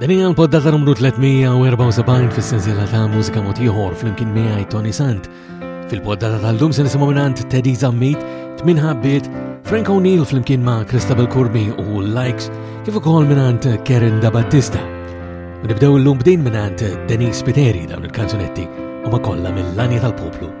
Dan hija l-poddata numru 374 fis-sensiela ta' mużika mod ieħor flimkien miegħi Tony Sant. Fil-poddata tal-lum se nisimgħu mingħand Teddy Zammit, Tmin Ħabbiet, Frank O'Neill flimkien ma' Christabel Kurbi u Likes, kif ukoll mingħand Karen Da Battista. Nibdew l-lum bdejn mingħand Denis Spiteri dawn il-kanzunetti u ma kollha mill-lanja tal-poplu.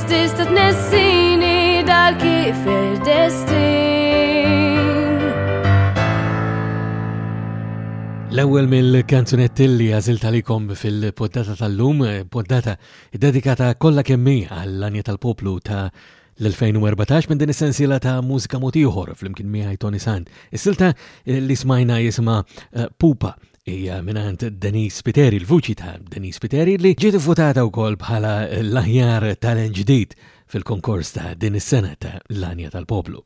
Tista' tnessini dal kif il-destin. L-ewwel mill-kanzunetti li għażilt għalikom fil-poddata tal-lum, poddata dedikata kollha kemmi għall-anja tal-poplu ta' l-2014 minn din is-sensiela ta' mużika motiħor fl-imkien miħaj Tony Sand. Is-silta li smajna jisma eh, Pupa Hija mingħand Denise Spiteri, l-vuċi ta' Denise Spiteri li ġiet ivvutata wkoll bħala l-aħjar talent ġdid fil-konkors ta' din is-sena ta' l-Anja tal-Poplu.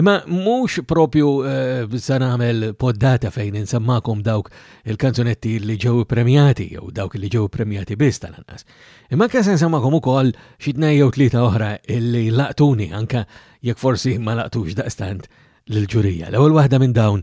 Imma mhux propju eh, sa nagħmel poddata fejn insemmakom dawk il-kanzunetti li ġew premjati jew dawk li ġew premjati biss tal-anqas. Imma anke se nsemmakom ukoll xi tnej jew tlieta oħra illi laqtuni anke jekk forsi ma laqtux daqstant lill-ġurija. L-ewwel waħda minn dawn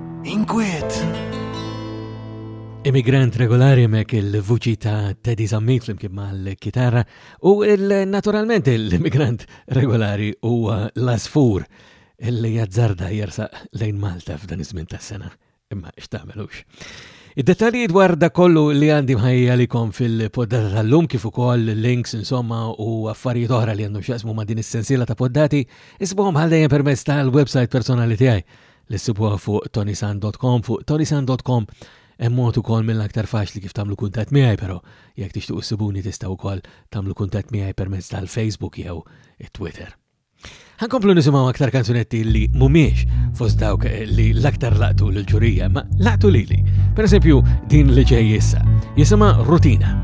Inkwiet! Immigrant regolari mek il-vuċi ta' Teddy Zammit flimkien mal-kitarra u naturalment l-immigrant regolari u l-asfur li jazzarda jersa lejn Malta f'dan iż-żmien tas-sena imma x'tagħmelux. Id-dettalji dwar da kollu li għandi mħajja li kom fil-poddata tal-lum kif ukoll links insomma u affarijiet oħra li għandhom xaqsmu ma' din is-sensiela ta' poddati isbuhom ħaldejjem permezz tal-website personali tiegħi li ssibuha fuq tonisan.com. Fuq tonisan.com hemm mod ukoll mill-aktar faċli kif tagħmlu kuntatt miegħi, però jekk tixtuq issibuni tistgħu wkoll tagħmlu kuntatt miegħi permezz tal-Facebook jew it-Twitter. Ħankomplu nisimgħu aktar kanzunetti li mhumiex fost dawk li l-aktar laqtu l-ġurija, ma laqtu lili. Per esempio, din li ġej jissa, jisimha Rutina.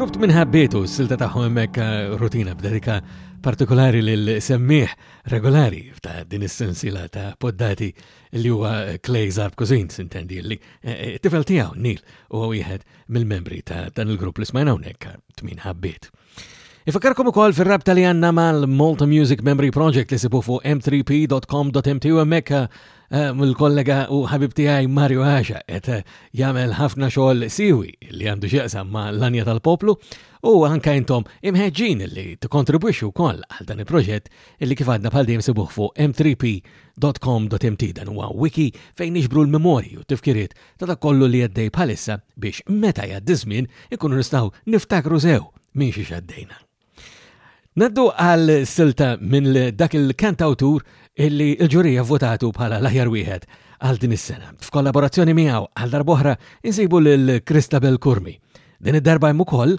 Grupp minn ħabbitu s-silta tagħhom hemmhekk eh, rutina b'dedika partikolari lil semmiħ regolari ta' din is-sensiela ta' poddati li huwa Clay Zarb Cousin sintendi li eh, eh, tifel tiegħu Nil huwa wieħed mill-membri ta' dan il-grupp li smajna hawnhekk tmin ħabbiet. Ifakkarkom ukoll fir-rabta li għandna mal-Malta Music Memory Project li sibu fuq m3p.com.mt u hemmhekk eh, l-kollega u ħabib tiegħi Mario Għaxa qed eh, jagħmel ħafna xogħol siwi li għandu x'jaqsam ma' l-anja tal-poplu u anke intom imħeġġin li tikkontribwixxu wkoll għal dan il-proġett li kif għadna bħal dejjem sibuh fuq m3p.com.mt dan huwa wiki fejn nixbru l-memorji u tifkiriet ta' dak kollu li għaddej bħalissa biex meta jgħaddi żmien ikunu nistgħu niftakru sew minn xi xaddejna. Naddu għal silta minn dak il-kantawtur illi l-ġurija votatu bħala l-aħjar wieħed għal din is-sena. F'kollaborazzjoni miegħu għal darboħra insibu lil Kristabel Kurmi. Din id-darba hemm ukoll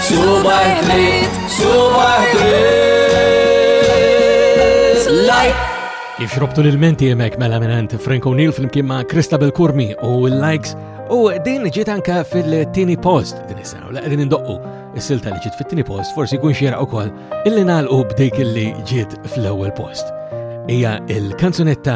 Subaħ dritt, subaħ dritt, lajk. Ixrobtu l-menti jemek mela minant Frank O'Neill fl-imkien ma' Christabel Kurmi u l-likes u din ġiet anka fil-tini post din is-sena u laqdin indoqqu is-silta li ġiet fit-tini post forsi kun xieraq ukoll illi nagħlqu b'dik illi ġiet fl-ewwel post. Hija il-kanzunetta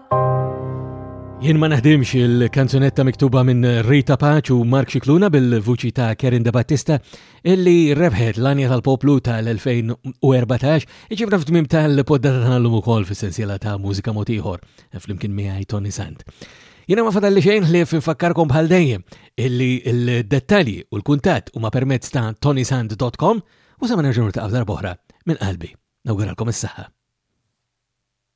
Jien ma naħdimx il-kanzunetta miktuba minn Rita Paċ u Mark Xikluna bil-vuċi ta' Kerin De Battista illi rebħet l-anja tal-poplu tal-2014 iġibna f'tmim tal-poddata tal-lum ukoll fis-sensiela ta' mużika motiħor fl-imkien miegħi Tony Sant. Jiena ma fadalli xejn li nfakkarkom bħal dejjem illi l-dettalji u l-kuntatt huma permezz ta' tonysand.com u sa ma nerġgħu ta' darba oħra minn qalbi. Nawguralkom is-saħħa.